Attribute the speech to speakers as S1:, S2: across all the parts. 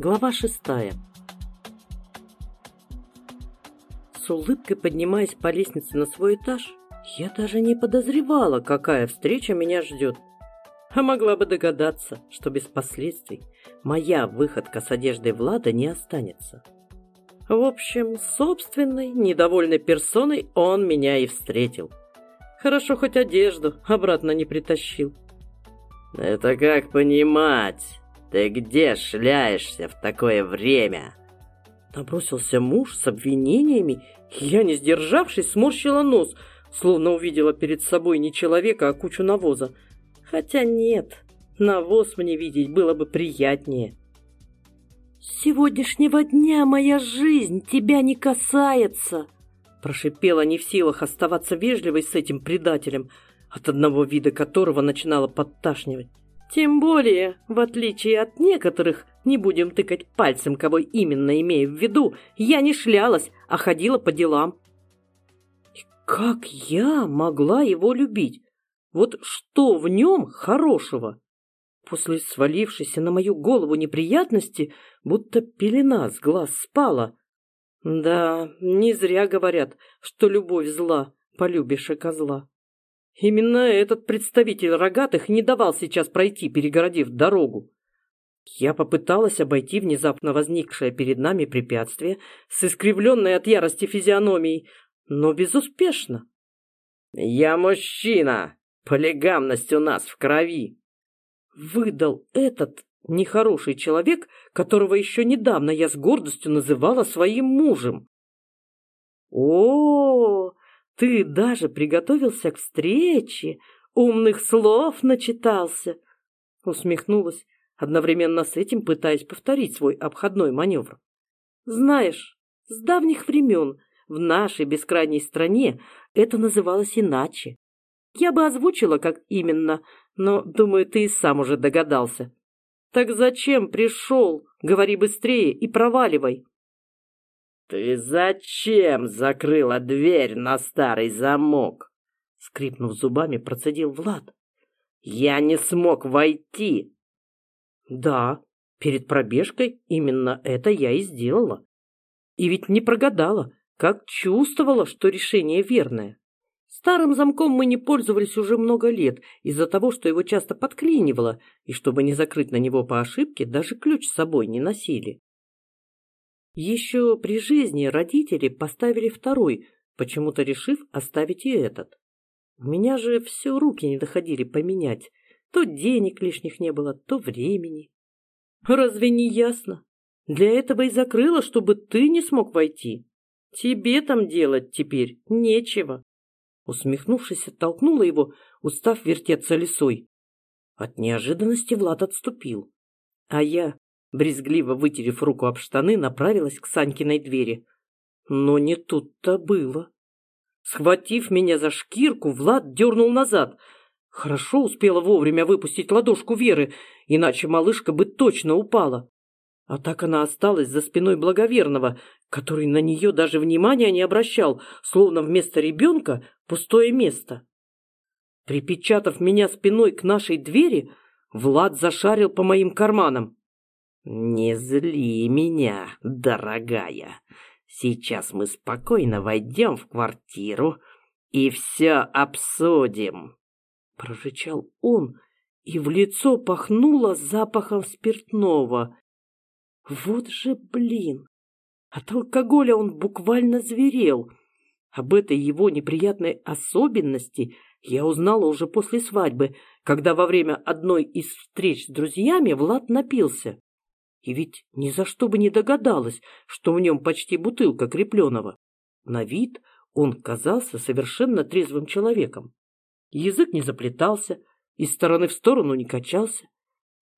S1: Глава шестая. С улыбкой поднимаясь по лестнице на свой этаж, я даже не подозревала, какая встреча меня ждет. А могла бы догадаться, что без последствий моя выходка с одеждой Влада не останется. В общем, собственной, недовольной персоной он меня и встретил. Хорошо хоть одежду обратно не притащил.
S2: «Это как понимать?» «Ты где шляешься в такое время?»
S1: Набросился муж с обвинениями, и я, не сдержавшись, сморщила нос, словно увидела перед собой не человека, а кучу навоза. Хотя нет, навоз мне видеть было бы приятнее. «С сегодняшнего дня моя жизнь тебя не касается!» Прошипела не в силах оставаться вежливой с этим предателем, от одного вида которого начинала подташнивать. Тем более, в отличие от некоторых, не будем тыкать пальцем, кого именно имею в виду, я не шлялась, а ходила по делам. И как я могла его любить? Вот что в нем хорошего? После свалившейся на мою голову неприятности, будто пелена с глаз спала. Да, не зря говорят, что любовь зла, полюбишь и козла. Именно этот представитель рогатых не давал сейчас пройти, перегородив дорогу. Я попыталась обойти внезапно возникшее перед нами препятствие с искривленной от ярости физиономией, но безуспешно.
S2: «Я мужчина! Полигамность у нас в крови!»
S1: Выдал этот нехороший человек, которого еще недавно я с гордостью называла своим мужем. О, ты даже приготовился к встрече, умных слов начитался. Усмехнулась, одновременно с этим пытаясь повторить свой обходной маневр. Знаешь, с давних времен в нашей бескрайней стране это называлось иначе. Я бы озвучила, как именно, но, думаю, ты и сам уже догадался. Так зачем пришел? Говори быстрее и проваливай.
S2: «Ты зачем закрыла дверь на старый замок?» Скрипнув зубами, процедил Влад. «Я не смог войти!»
S1: «Да, перед пробежкой именно это я и сделала. И ведь не прогадала, как чувствовала, что решение верное. Старым замком мы не пользовались уже много лет из-за того, что его часто подклинивало, и чтобы не закрыть на него по ошибке, даже ключ с собой не носили. Еще при жизни родители поставили второй, почему-то решив оставить и этот. У меня же все руки не доходили поменять. То денег лишних не было, то времени. Разве не ясно? Для этого и закрыла, чтобы ты не смог войти. Тебе там делать теперь нечего. Усмехнувшись, оттолкнула его, устав вертеться лесой. От неожиданности Влад отступил. А я, Брезгливо вытерев руку об штаны, направилась к Санькиной двери. Но не тут-то было. Схватив меня за шкирку, Влад дернул назад. Хорошо успела вовремя выпустить ладошку Веры, иначе малышка бы точно упала. А так она осталась за спиной благоверного, который на нее даже внимания не обращал, словно вместо ребенка пустое место. Припечатав меня спиной к нашей двери, Влад зашарил по моим карманам.
S2: «Не зли меня, дорогая. Сейчас мы спокойно войдем в квартиру и все обсудим», —
S1: прорычал он, и в лицо пахнуло запахом спиртного. Вот же блин! От алкоголя он буквально зверел. Об этой его неприятной особенности я узнала уже после свадьбы, когда во время одной из встреч с друзьями Влад напился. И ведь ни за что бы не догадалась, что в нем почти бутылка крепленого. На вид он казался совершенно трезвым человеком. Язык не заплетался, из стороны в сторону не качался.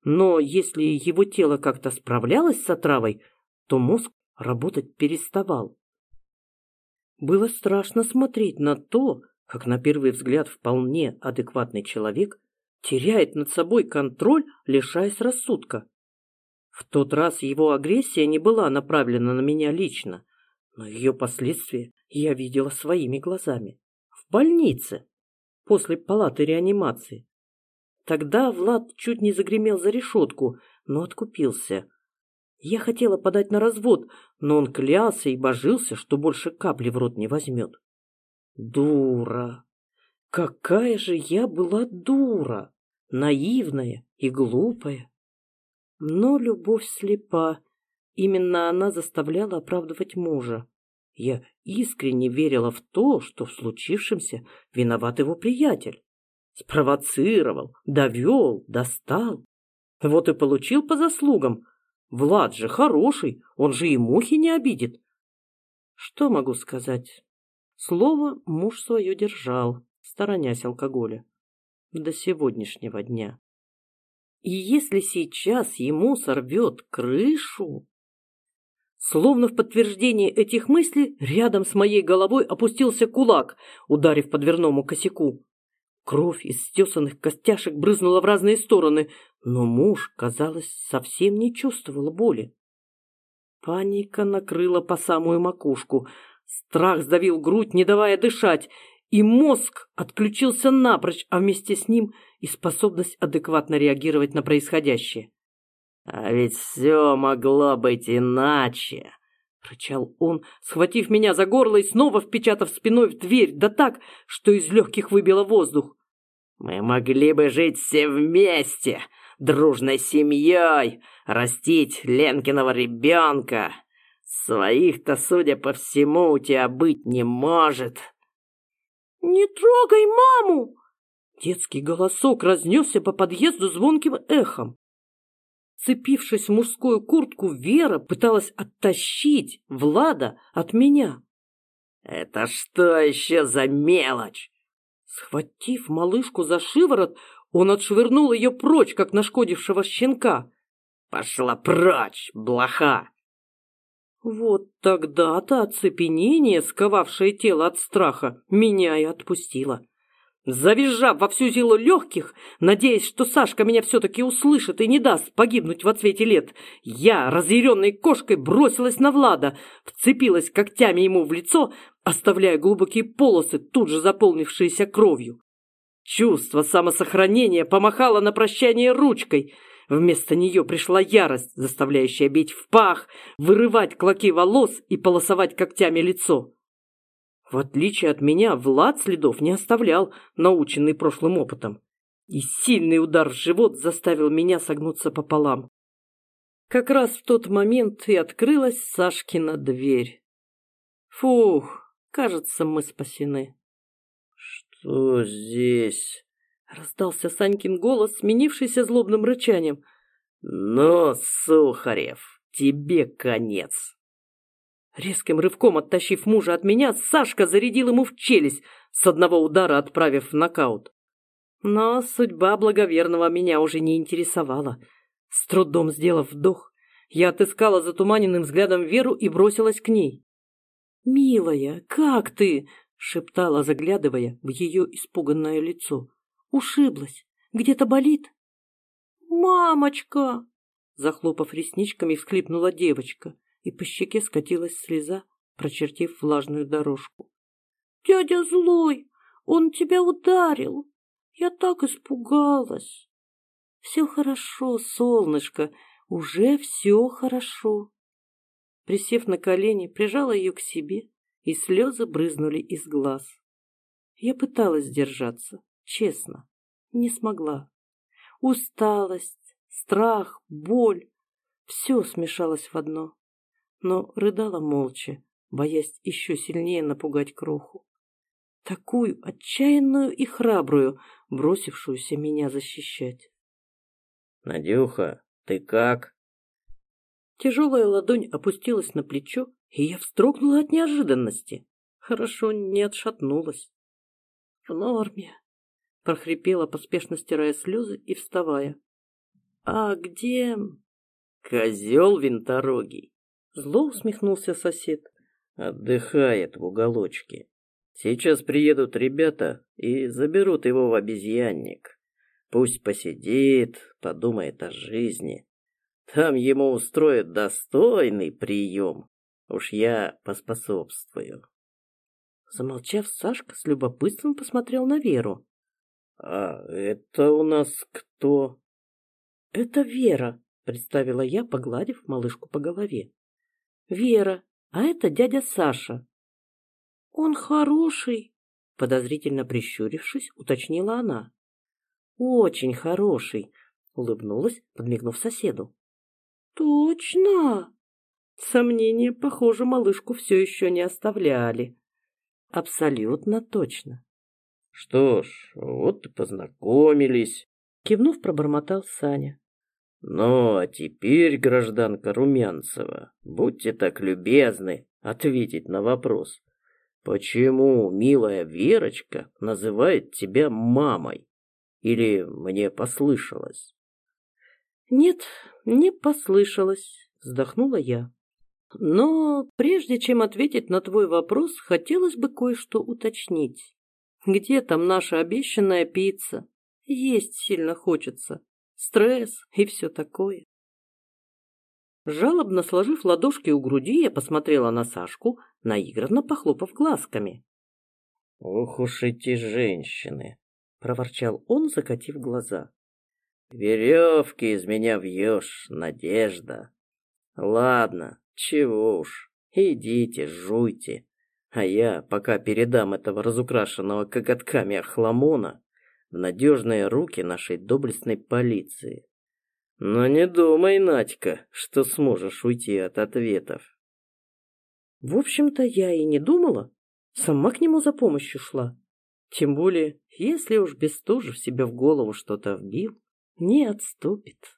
S1: Но если его тело как-то справлялось с отравой, то мозг работать переставал. Было страшно смотреть на то, как на первый взгляд вполне адекватный человек теряет над собой контроль, лишаясь рассудка. В тот раз его агрессия не была направлена на меня лично, но ее последствия я видела своими глазами. В больнице, после палаты реанимации. Тогда Влад чуть не загремел за решетку, но откупился. Я хотела подать на развод, но он клялся и божился, что больше капли в рот не возьмет. Дура! Какая же я была дура! Наивная и глупая. Но любовь слепа. Именно она заставляла оправдывать мужа. Я искренне верила в то, что в случившемся виноват его приятель. Спровоцировал, довел, достал. Вот и получил по заслугам. Влад же хороший, он же и мухи не обидит. Что могу сказать? Слово муж свое держал, сторонясь алкоголя. До сегодняшнего дня. И если сейчас ему сорвет крышу... Словно в подтверждение этих мыслей, рядом с моей головой опустился кулак, ударив по дверному косяку. Кровь из стесанных костяшек брызнула в разные стороны, но муж, казалось, совсем не чувствовал боли. Паника накрыла по самую макушку. Страх сдавил грудь, не давая дышать, и мозг отключился напрочь, а вместе с ним и способность адекватно реагировать на происходящее.
S2: «А ведь все могло быть иначе!»
S1: — рычал он, схватив меня за горло и снова впечатав спиной в дверь, да так, что из легких выбило воздух.
S2: «Мы могли бы жить все вместе, дружной семьей, растить Ленкиного ребенка. Своих-то, судя по всему, у тебя быть не может».
S1: «Не трогай маму!» Детский голосок разнесся по подъезду звонким эхом. Вцепившись в мужскую куртку, Вера пыталась оттащить Влада от меня.
S2: «Это что еще за мелочь?»
S1: Схватив малышку за шиворот, он отшвырнул ее прочь, как нашкодившего щенка.
S2: «Пошла прочь, блоха!»
S1: Вот тогда-то оцепенение, сковавшее тело от страха, меня и отпустило. Завизжав во всю силу легких, надеясь, что Сашка меня все-таки услышит и не даст погибнуть во цвете лет, я, разъяренной кошкой, бросилась на Влада, вцепилась когтями ему в лицо, оставляя глубокие полосы, тут же заполнившиеся кровью. Чувство самосохранения помахало на прощание ручкой. Вместо нее пришла ярость, заставляющая бить в пах, вырывать клоки волос и полосовать когтями лицо. В отличие от меня, Влад следов не оставлял, наученный прошлым опытом. И сильный удар в живот заставил меня согнуться пополам. Как раз в тот момент и открылась Сашкина дверь. Фух, кажется, мы спасены.
S2: «Что здесь?»
S1: — раздался Санькин голос, сменившийся злобным рычанием.
S2: «Но, Сухарев, тебе конец!»
S1: Резким рывком оттащив мужа от меня, Сашка зарядил ему в челюсть, с одного удара отправив в нокаут. Но судьба благоверного меня уже не интересовала. С трудом сделав вдох, я отыскала затуманенным взглядом Веру и бросилась к ней. «Милая, как ты?» — шептала, заглядывая в ее испуганное лицо. «Ушиблась. Где-то болит?» «Мамочка!» Захлопав ресничками, всхлипнула девочка и по щеке скатилась слеза, прочертив влажную дорожку. «Дядя злой! Он тебя ударил! Я так испугалась!» «Все хорошо, солнышко, уже все хорошо!» Присев на колени, прижала ее к себе, и слезы брызнули из глаз. Я пыталась сдержаться, честно, не смогла. Усталость, страх, боль — все смешалось в одно но рыдала молча, боясь еще сильнее напугать кроху. Такую отчаянную и храбрую, бросившуюся меня защищать.
S2: «Надюха, ты как?»
S1: Тяжелая ладонь опустилась на плечо, и я вздрогнула от неожиданности. Хорошо не отшатнулась. «В норме», — прохрипела, поспешно стирая слезы и вставая. «А где...»
S2: «Козел винторогий.
S1: Зло усмехнулся сосед.
S2: Отдыхает в уголочке. Сейчас приедут ребята и заберут его в обезьянник. Пусть посидит, подумает о жизни. Там ему устроят достойный прием. Уж я поспособствую.
S1: Замолчав, Сашка с любопытством посмотрел на Веру.
S2: «А это у нас кто?»
S1: «Это Вера», представила я, погладив малышку по голове. Вера, а это дядя Саша. Он хороший, подозрительно прищурившись, уточнила она. Очень хороший, улыбнулась, подмигнув соседу. Точно? Сомнения, похоже, малышку все еще не оставляли. Абсолютно точно.
S2: Что ж, вот и познакомились.
S1: Кивнув, пробормотал Саня.
S2: Ну, а теперь, гражданка Румянцева, будьте так любезны ответить на вопрос. Почему милая Верочка называет тебя мамой? Или мне послышалось?
S1: Нет, не послышалось, вздохнула я. Но прежде чем ответить на твой вопрос, хотелось бы кое-что уточнить. Где там наша обещанная пицца? Есть сильно хочется. Стресс и все такое. Жалобно сложив ладошки у груди, я посмотрела на Сашку, наигранно похлопав глазками.
S2: «Ох уж эти женщины!»
S1: — проворчал он, закатив глаза.
S2: «Веревки из меня вьешь, Надежда. Ладно, чего уж, идите, жуйте. А я пока передам этого разукрашенного коготками охламона в надежные руки нашей доблестной полиции. Но не думай, Надька, что сможешь уйти от ответов.
S1: В общем-то, я и не думала. Сама к нему за помощью шла. Тем более, если уж Бестужев себе в голову что-то вбил, не отступит.